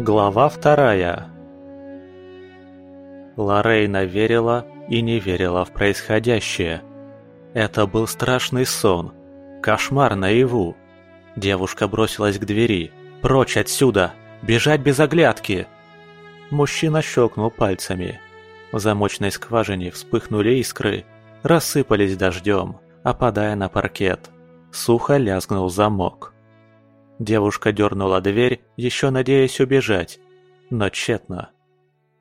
Глава вторая Лорейна верила и не верила в происходящее. Это был страшный сон, кошмар наяву. Девушка бросилась к двери. «Прочь отсюда! Бежать без оглядки!» Мужчина щелкнул пальцами. В замочной скважине вспыхнули искры, рассыпались дождем, опадая на паркет. Сухо лязгнул замок. Девушка дернула дверь, еще надеясь убежать, но тщетно.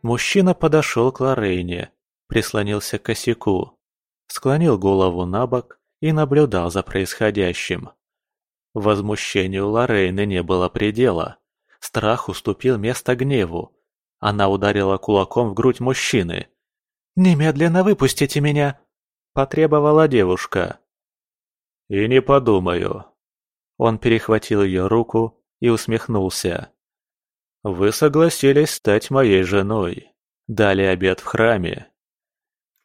Мужчина подошел к Лорейне, прислонился к косяку, склонил голову на бок и наблюдал за происходящим. Возмущению Лорейны не было предела. Страх уступил место гневу. Она ударила кулаком в грудь мужчины. «Немедленно выпустите меня!» – потребовала девушка. «И не подумаю», он перехватил ее руку и усмехнулся. «Вы согласились стать моей женой. Дали обед в храме».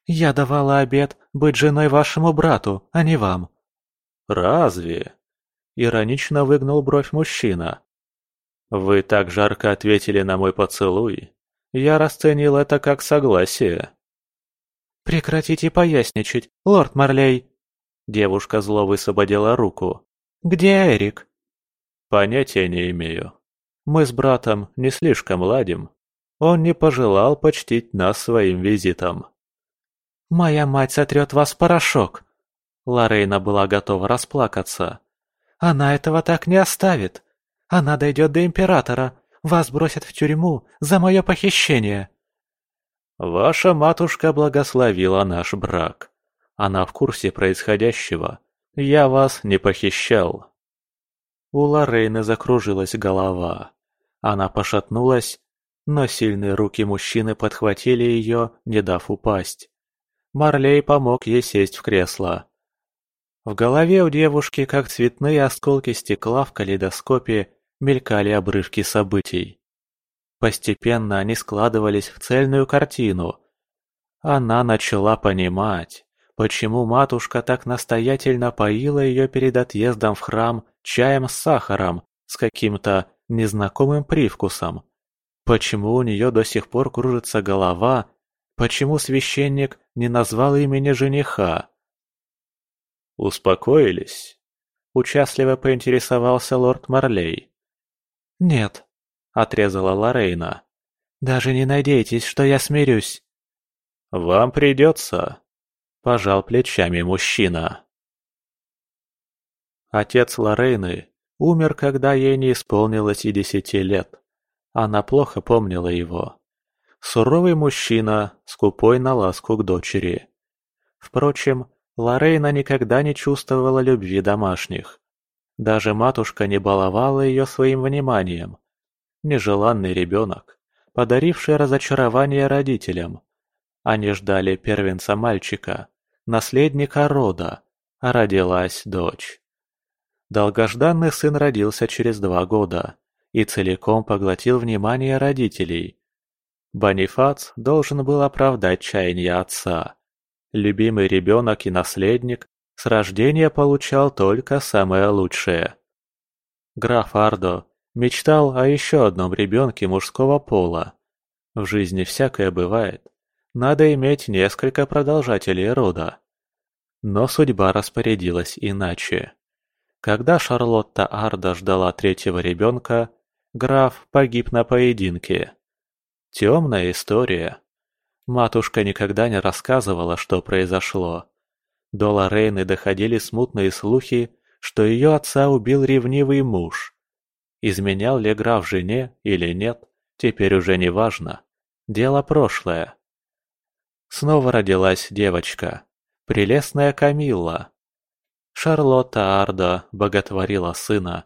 «Я давала обед быть женой вашему брату, а не вам». «Разве?» – иронично выгнул бровь мужчина. «Вы так жарко ответили на мой поцелуй. Я расценил это как согласие». «Прекратите поясничать, лорд Марлей!» Девушка зло высвободила руку. «Где Эрик?» «Понятия не имею. Мы с братом не слишком ладим. Он не пожелал почтить нас своим визитом». «Моя мать сотрет вас в порошок!» Лорейна была готова расплакаться. «Она этого так не оставит. Она дойдет до Императора. Вас бросят в тюрьму за мое похищение». «Ваша матушка благословила наш брак. Она в курсе происходящего я вас не похищал. У Лорейны закружилась голова. Она пошатнулась, но сильные руки мужчины подхватили ее, не дав упасть. Марлей помог ей сесть в кресло. В голове у девушки, как цветные осколки стекла в калейдоскопе, мелькали обрывки событий. Постепенно они складывались в цельную картину. Она начала понимать, почему матушка так настоятельно поила ее перед отъездом в храм чаем с сахаром с каким-то незнакомым привкусом. Почему у нее до сих пор кружится голова, почему священник не назвал имени жениха. «Успокоились?» – участливо поинтересовался лорд Марлей. «Нет», – отрезала Лорейна. «Даже не надейтесь, что я смирюсь». «Вам придется», Пожал плечами мужчина. Отец Лорейны умер, когда ей не исполнилось и десяти лет. Она плохо помнила его. Суровый мужчина, скупой на ласку к дочери. Впрочем, Лорейна никогда не чувствовала любви домашних. Даже матушка не баловала ее своим вниманием. Нежеланный ребенок, подаривший разочарование родителям. Они ждали первенца мальчика, наследника рода, а родилась дочь. Долгожданный сын родился через два года и целиком поглотил внимание родителей. Бонифац должен был оправдать чаяние отца. Любимый ребенок и наследник с рождения получал только самое лучшее. Граф Ардо мечтал о еще одном ребенке мужского пола. В жизни всякое бывает. Надо иметь несколько продолжателей рода. Но судьба распорядилась иначе. Когда Шарлотта Арда ждала третьего ребенка, граф погиб на поединке. Темная история. Матушка никогда не рассказывала, что произошло. До Лорейны доходили смутные слухи, что ее отца убил ревнивый муж. Изменял ли граф жене или нет, теперь уже не важно. Дело прошлое. Снова родилась девочка. Прелестная Камилла. Шарлотта Арда боготворила сына,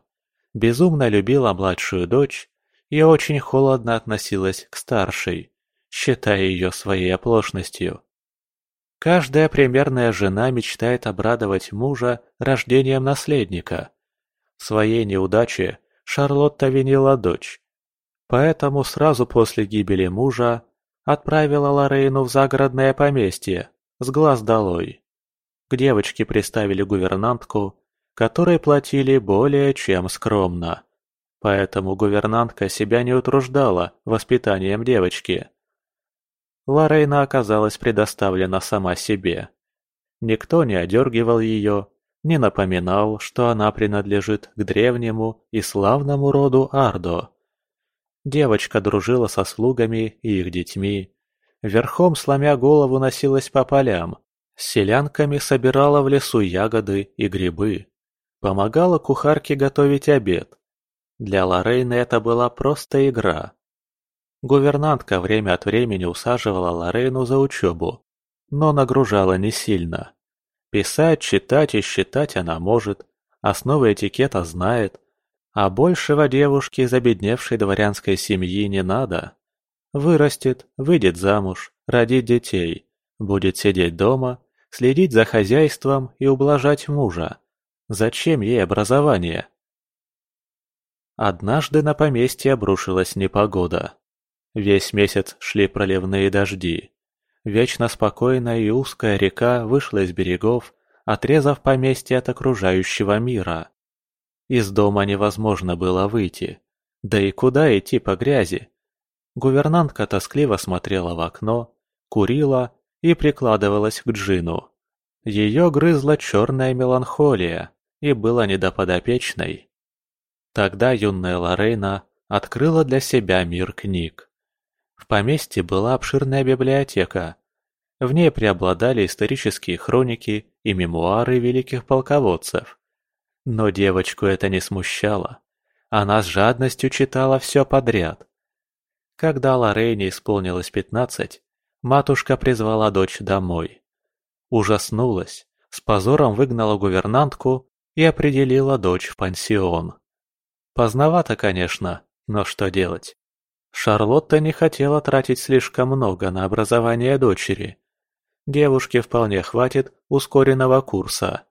безумно любила младшую дочь и очень холодно относилась к старшей, считая ее своей оплошностью. Каждая примерная жена мечтает обрадовать мужа рождением наследника. В своей неудаче Шарлотта винила дочь. Поэтому сразу после гибели мужа Отправила Лорейну в загородное поместье, с глаз долой. К девочке приставили гувернантку, которой платили более чем скромно. поэтому гувернантка себя не утруждала воспитанием девочки. Лорейна оказалась предоставлена сама себе. Никто не одергивал ее, не напоминал, что она принадлежит к древнему и славному роду Ардо. Девочка дружила со слугами и их детьми. Верхом, сломя голову, носилась по полям. С селянками собирала в лесу ягоды и грибы. Помогала кухарке готовить обед. Для Лорейны это была просто игра. Гувернантка время от времени усаживала Лорейну за учебу, но нагружала не сильно. Писать, читать и считать она может, основы этикета знает, а большего девушке из обедневшей дворянской семьи не надо. Вырастет, выйдет замуж, родит детей, будет сидеть дома, следить за хозяйством и ублажать мужа. Зачем ей образование? Однажды на поместье обрушилась непогода. Весь месяц шли проливные дожди. Вечно спокойная и узкая река вышла из берегов, отрезав поместье от окружающего мира. Из дома невозможно было выйти. Да и куда идти по грязи? Гувернантка тоскливо смотрела в окно, курила и прикладывалась к Джину. Ее грызла черная меланхолия и была недоподопечной. Тогда юная Лорейна открыла для себя мир книг. В поместье была обширная библиотека. В ней преобладали исторические хроники и мемуары великих полководцев. Но девочку это не смущало. Она с жадностью читала все подряд. Когда Лорейне исполнилось пятнадцать, матушка призвала дочь домой. Ужаснулась, с позором выгнала гувернантку и определила дочь в пансион. Поздновато, конечно, но что делать? Шарлотта не хотела тратить слишком много на образование дочери. Девушке вполне хватит ускоренного курса.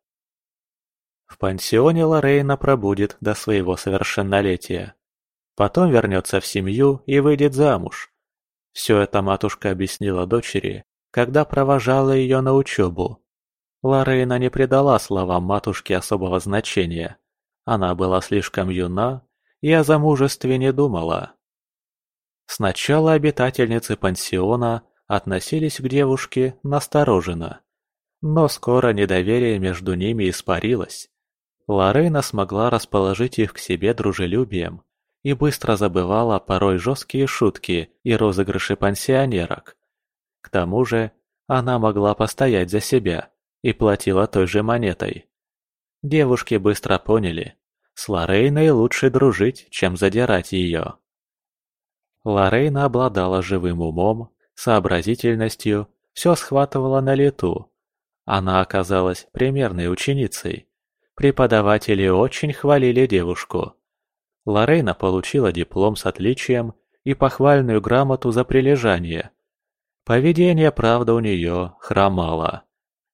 В пансионе Лорейна пробудет до своего совершеннолетия. Потом вернется в семью и выйдет замуж. Все это матушка объяснила дочери, когда провожала ее на учебу. Лорейна не придала словам матушки особого значения. Она была слишком юна и о замужестве не думала. Сначала обитательницы пансиона относились к девушке настороженно. Но скоро недоверие между ними испарилось. Лорейна смогла расположить их к себе дружелюбием и быстро забывала порой жесткие шутки и розыгрыши пансионерок. К тому же она могла постоять за себя и платила той же монетой. Девушки быстро поняли, с Лорейной лучше дружить, чем задирать ее. Лорейна обладала живым умом, сообразительностью, все схватывала на лету. Она оказалась примерной ученицей. Преподаватели очень хвалили девушку. Лорейна получила диплом с отличием и похвальную грамоту за прилежание. Поведение, правда, у нее хромало.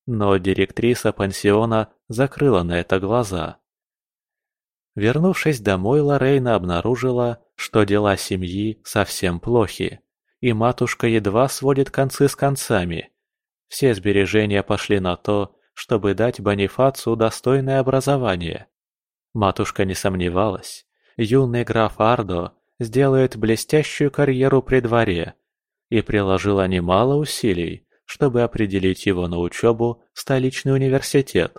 Но директриса пансиона закрыла на это глаза. Вернувшись домой, Лорейна обнаружила, что дела семьи совсем плохи, и матушка едва сводит концы с концами. Все сбережения пошли на то, чтобы дать Бонифацу достойное образование. Матушка не сомневалась, юный граф Ардо сделает блестящую карьеру при дворе и приложила немало усилий, чтобы определить его на учебу в столичный университет.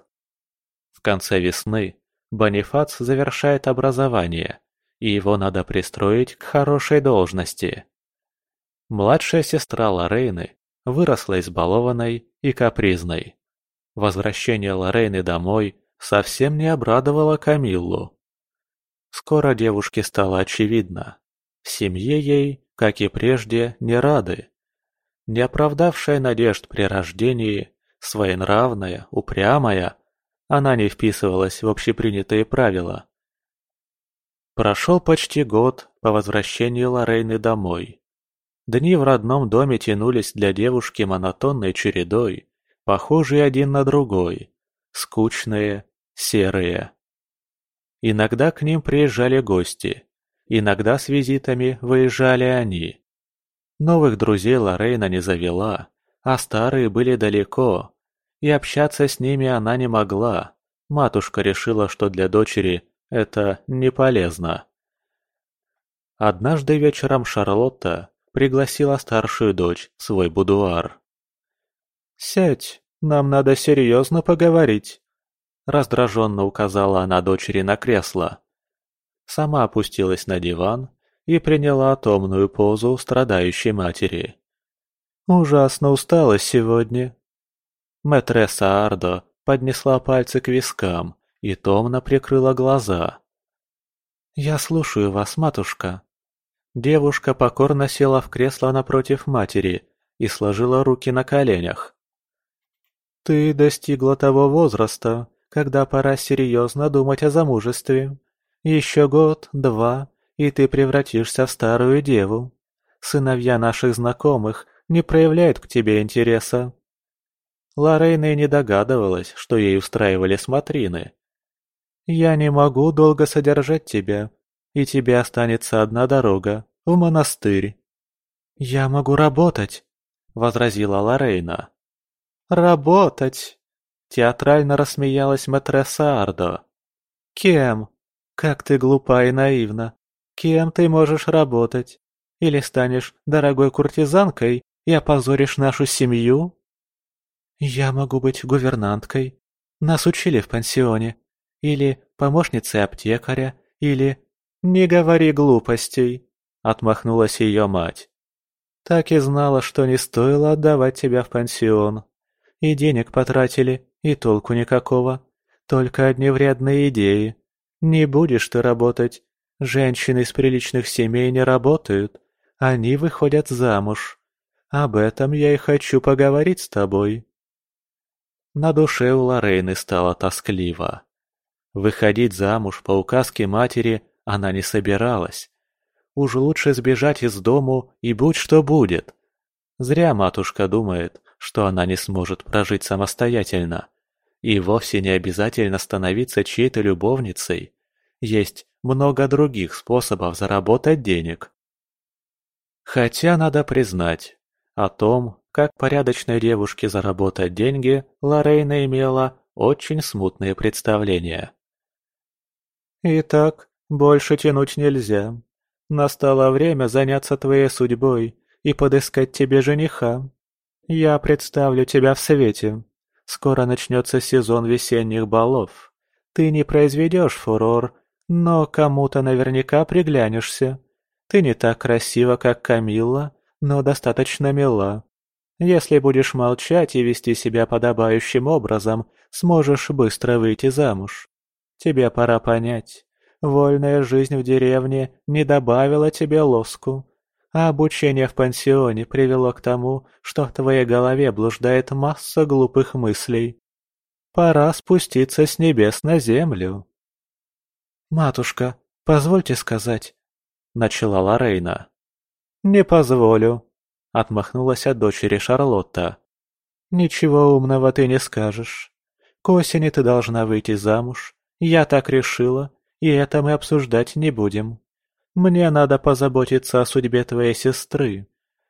В конце весны Бонифац завершает образование, и его надо пристроить к хорошей должности. Младшая сестра Лорейны выросла избалованной и капризной. Возвращение Лорейны домой совсем не обрадовало Камиллу. Скоро девушке стало очевидно. Семье ей, как и прежде, не рады. Не оправдавшая надежд при рождении, своенравная, упрямая, она не вписывалась в общепринятые правила. Прошел почти год по возвращению Лорейны домой. Дни в родном доме тянулись для девушки монотонной чередой, похожие один на другой, скучные, серые. Иногда к ним приезжали гости, иногда с визитами выезжали они. Новых друзей Лорейна не завела, а старые были далеко, и общаться с ними она не могла. Матушка решила, что для дочери это не полезно. Однажды вечером Шарлотта пригласила старшую дочь в свой будуар. «Сядь, нам надо серьезно поговорить», – раздраженно указала она дочери на кресло. Сама опустилась на диван и приняла томную позу страдающей матери. «Ужасно устала сегодня». Мэтресса Ардо поднесла пальцы к вискам и томно прикрыла глаза. «Я слушаю вас, матушка». Девушка покорно села в кресло напротив матери и сложила руки на коленях. «Ты достигла того возраста, когда пора серьезно думать о замужестве. Еще год, два, и ты превратишься в старую деву. Сыновья наших знакомых не проявляют к тебе интереса». Лорейна и не догадывалась, что ей устраивали смотрины. «Я не могу долго содержать тебя, и тебе останется одна дорога – в монастырь». «Я могу работать», – возразила Лорейна. «Работать!» – театрально рассмеялась матресса Ардо. «Кем? Как ты глупа и наивна. Кем ты можешь работать? Или станешь дорогой куртизанкой и опозоришь нашу семью?» «Я могу быть гувернанткой. Нас учили в пансионе. Или помощницей аптекаря, или...» «Не говори глупостей», — отмахнулась ее мать. «Так и знала, что не стоило отдавать тебя в пансион. И денег потратили, и толку никакого. Только одни вредные идеи. Не будешь ты работать. Женщины из приличных семей не работают. Они выходят замуж. Об этом я и хочу поговорить с тобой. На душе у Лорейны стало тоскливо. Выходить замуж по указке матери она не собиралась. Уж лучше сбежать из дому и будь что будет. Зря матушка думает, что она не сможет прожить самостоятельно. И вовсе не обязательно становиться чьей-то любовницей. Есть много других способов заработать денег. Хотя надо признать, о том, как порядочной девушке заработать деньги, Лорейна имела очень смутные представления. «Итак, больше тянуть нельзя. Настало время заняться твоей судьбой и подыскать тебе жениха. Я представлю тебя в свете. Скоро начнется сезон весенних балов. Ты не произведешь фурор, но кому-то наверняка приглянешься. Ты не так красива, как Камилла, но достаточно мила. Если будешь молчать и вести себя подобающим образом, сможешь быстро выйти замуж. Тебе пора понять, вольная жизнь в деревне не добавила тебе лоску, а обучение в пансионе привело к тому, что в твоей голове блуждает масса глупых мыслей. Пора спуститься с небес на землю. «Матушка, позвольте сказать», — начала Лорейна. «Не позволю», — отмахнулась от дочери Шарлотта. «Ничего умного ты не скажешь. К осени ты должна выйти замуж. Я так решила, и это мы обсуждать не будем. Мне надо позаботиться о судьбе твоей сестры.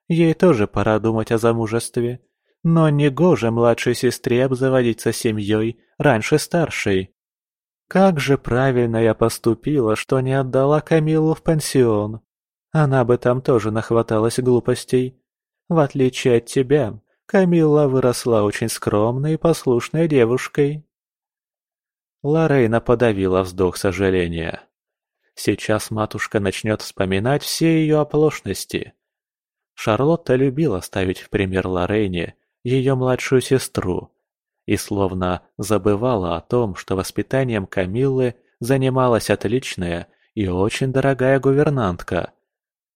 Ей тоже пора думать о замужестве. Но не гоже младшей сестре обзаводиться семьей раньше старшей. Как же правильно я поступила, что не отдала Камилу в пансион. Она бы там тоже нахваталась глупостей. В отличие от тебя, Камилла выросла очень скромной и послушной девушкой. Лорейна подавила вздох сожаления. Сейчас матушка начнет вспоминать все ее оплошности. Шарлотта любила ставить в пример Лорейне ее младшую сестру и словно забывала о том, что воспитанием Камиллы занималась отличная и очень дорогая гувернантка.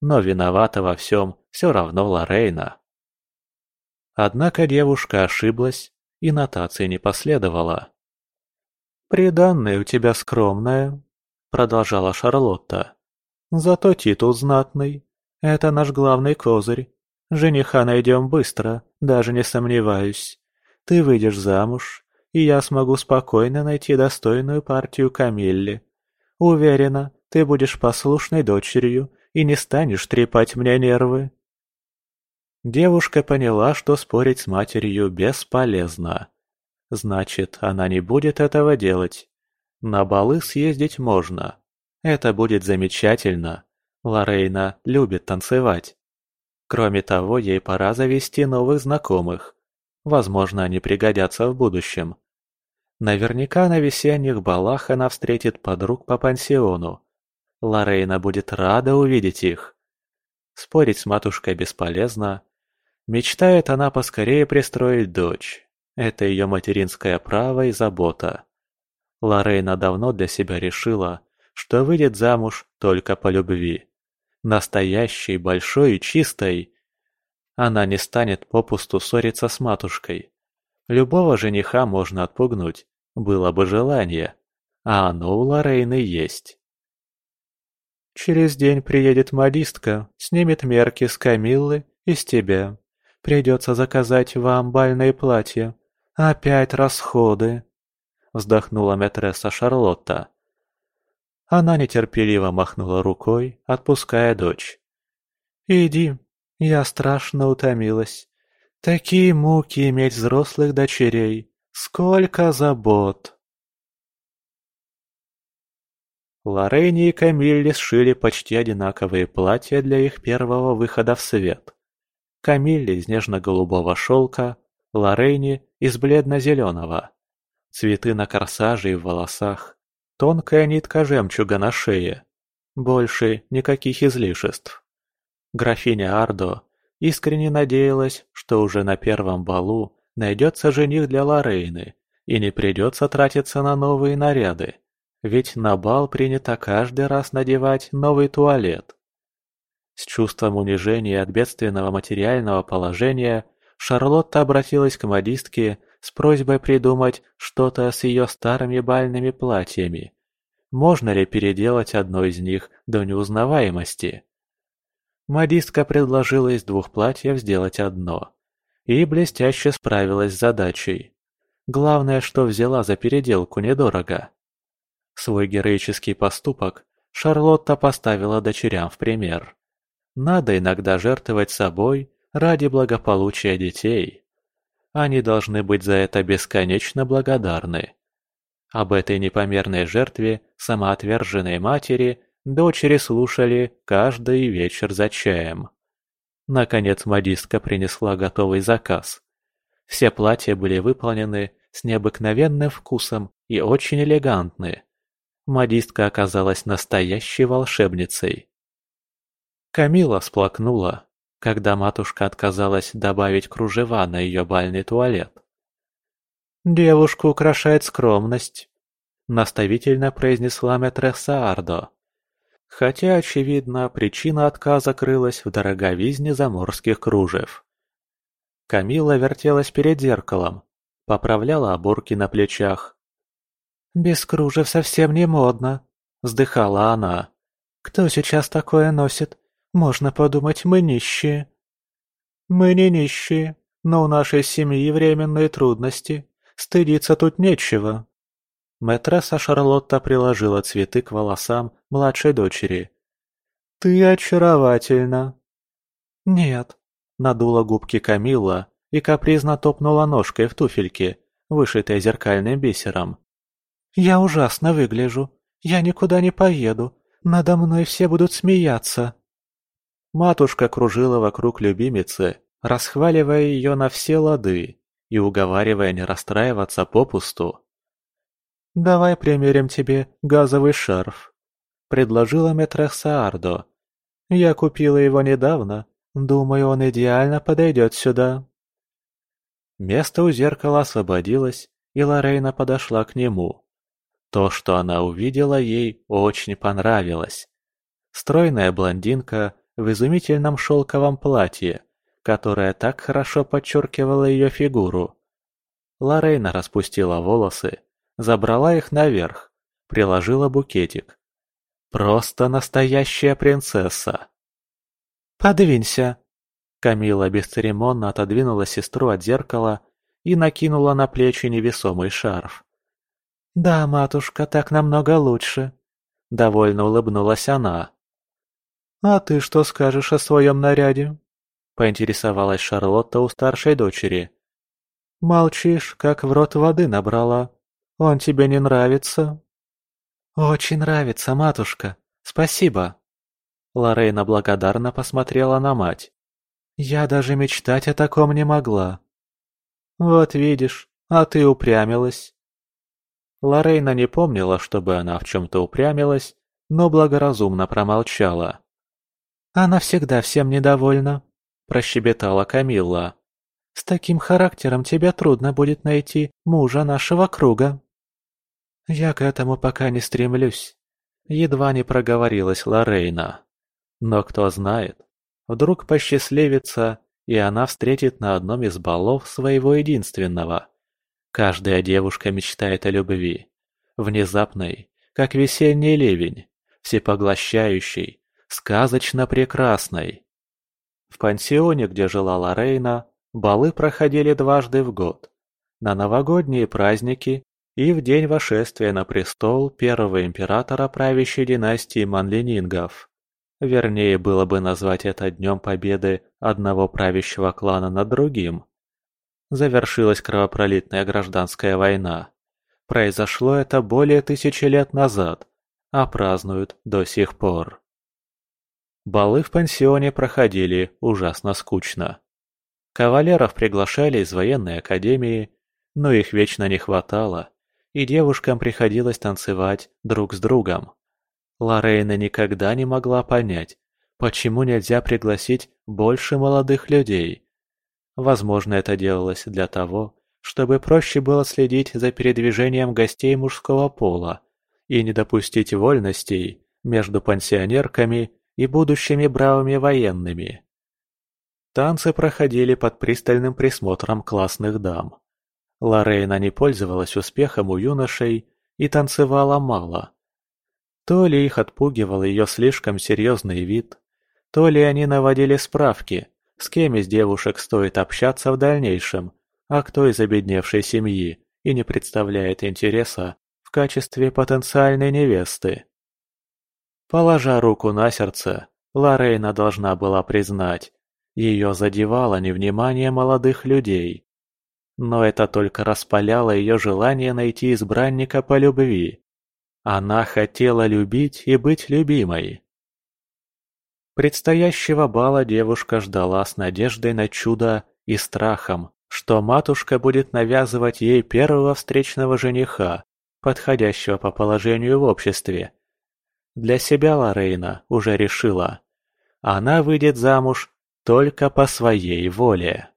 Но виновата во всем все равно Лорейна. Однако девушка ошиблась, и нотации не последовало. «Приданное у тебя скромное», — продолжала Шарлотта. «Зато титул знатный. Это наш главный козырь. Жениха найдем быстро, даже не сомневаюсь. Ты выйдешь замуж, и я смогу спокойно найти достойную партию Камилле. Уверена, ты будешь послушной дочерью и не станешь трепать мне нервы». Девушка поняла, что спорить с матерью бесполезно. Значит, она не будет этого делать. На балы съездить можно. Это будет замечательно. Лорейна любит танцевать. Кроме того, ей пора завести новых знакомых. Возможно, они пригодятся в будущем. Наверняка на весенних балах она встретит подруг по пансиону. Лорейна будет рада увидеть их. Спорить с матушкой бесполезно. Мечтает она поскорее пристроить дочь. Это ее материнское право и забота. Лорейна давно для себя решила, что выйдет замуж только по любви. Настоящей, большой и чистой. Она не станет попусту ссориться с матушкой. Любого жениха можно отпугнуть, было бы желание, а оно у Лорейны есть. Через день приедет модистка, снимет мерки с Камиллы и с тебя. Придется заказать вам бальные платья. Опять расходы. Вздохнула матресса Шарлотта. Она нетерпеливо махнула рукой, отпуская дочь. «Иди, я страшно утомилась. Такие муки иметь взрослых дочерей. Сколько забот!» Лорейни и Камилле сшили почти одинаковые платья для их первого выхода в свет. Камилле из нежно-голубого шелка, Лорейни из бледно-зеленого. Цветы на корсаже и в волосах, тонкая нитка жемчуга на шее. Больше никаких излишеств. Графиня Ардо искренне надеялась, что уже на первом балу найдется жених для Лорейны и не придется тратиться на новые наряды, ведь на бал принято каждый раз надевать новый туалет. С чувством унижения от бедственного материального положения Шарлотта обратилась к модистке с просьбой придумать что-то с ее старыми бальными платьями. Можно ли переделать одно из них до неузнаваемости? Модистка предложила из двух платьев сделать одно. И блестяще справилась с задачей. Главное, что взяла за переделку недорого. Свой героический поступок Шарлотта поставила дочерям в пример. Надо иногда жертвовать собой ради благополучия детей. Они должны быть за это бесконечно благодарны. Об этой непомерной жертве самоотверженной матери дочери слушали каждый вечер за чаем. Наконец модистка принесла готовый заказ. Все платья были выполнены с необыкновенным вкусом и очень элегантны. Модистка оказалась настоящей волшебницей. Камила сплакнула, когда матушка отказалась добавить кружева на ее бальный туалет. «Девушку украшает скромность», — наставительно произнесла мэтресса Ардо. Хотя, очевидно, причина отказа крылась в дороговизне заморских кружев. Камила вертелась перед зеркалом, поправляла оборки на плечах. «Без кружев совсем не модно», — вздыхала она. «Кто сейчас такое носит? Можно подумать, мы нищие». «Мы не нищие, но у нашей семьи временные трудности. Стыдиться тут нечего». Мэтресса Шарлотта приложила цветы к волосам младшей дочери. «Ты очаровательна!» «Нет», — надула губки Камилла и капризно топнула ножкой в туфельке, вышитой зеркальным бисером. «Я ужасно выгляжу. Я никуда не поеду. Надо мной все будут смеяться». Матушка кружила вокруг любимицы, расхваливая ее на все лады и уговаривая не расстраиваться попусту. «Давай примерим тебе газовый шарф», — предложила мэтресса Ардо. «Я купила его недавно. Думаю, он идеально подойдет сюда». Место у зеркала освободилось, и Лорейна подошла к нему. То, что она увидела, ей очень понравилось. Стройная блондинка в изумительном шелковом платье, которое так хорошо подчеркивало ее фигуру. Лорейна распустила волосы, забрала их наверх, приложила букетик. Просто настоящая принцесса. «Подвинься!» Камила бесцеремонно отодвинула сестру от зеркала и накинула на плечи невесомый шарф. «Да, матушка, так намного лучше», — довольно улыбнулась она. «А ты что скажешь о своем наряде?» — поинтересовалась Шарлотта у старшей дочери. «Молчишь, как в рот воды набрала. Он тебе не нравится?» «Очень нравится, матушка. Спасибо». Лорейна благодарно посмотрела на мать. «Я даже мечтать о таком не могла». «Вот видишь, а ты упрямилась». Лорейна не помнила, чтобы она в чем-то упрямилась, но благоразумно промолчала. «Она всегда всем недовольна», – прощебетала Камилла. «С таким характером тебе трудно будет найти мужа нашего круга». «Я к этому пока не стремлюсь», – едва не проговорилась Лорейна. «Но кто знает, вдруг посчастливится, и она встретит на одном из балов своего единственного. Каждая девушка мечтает о любви, внезапной, как весенний ливень, всепоглощающей, сказочно прекрасной. В пансионе, где жила Лорейна, балы проходили дважды в год. На новогодние праздники и в день вошествия на престол первого императора правящей династии Манлинингов. Вернее было бы назвать это днем победы одного правящего клана над другим. Завершилась кровопролитная гражданская война. Произошло это более тысячи лет назад, а празднуют до сих пор. Балы в пансионе проходили ужасно скучно. Кавалеров приглашали из военной академии, но их вечно не хватало, и девушкам приходилось танцевать друг с другом. Лорейна никогда не могла понять, почему нельзя пригласить больше молодых людей. Возможно, это делалось для того, чтобы проще было следить за передвижением гостей мужского пола и не допустить вольностей между пансионерками и будущими бравыми военными. Танцы проходили под пристальным присмотром классных дам. Лорейна не пользовалась успехом у юношей и танцевала мало. То ли их отпугивал ее слишком серьезный вид, то ли они наводили справки, с кем из девушек стоит общаться в дальнейшем, а кто из обедневшей семьи и не представляет интереса в качестве потенциальной невесты. Положа руку на сердце, Лорейна должна была признать, ее задевало невнимание молодых людей. Но это только распаляло ее желание найти избранника по любви. Она хотела любить и быть любимой. Предстоящего бала девушка ждала с надеждой на чудо и страхом, что матушка будет навязывать ей первого встречного жениха, подходящего по положению в обществе, для себя Лорейна уже решила. Она выйдет замуж только по своей воле.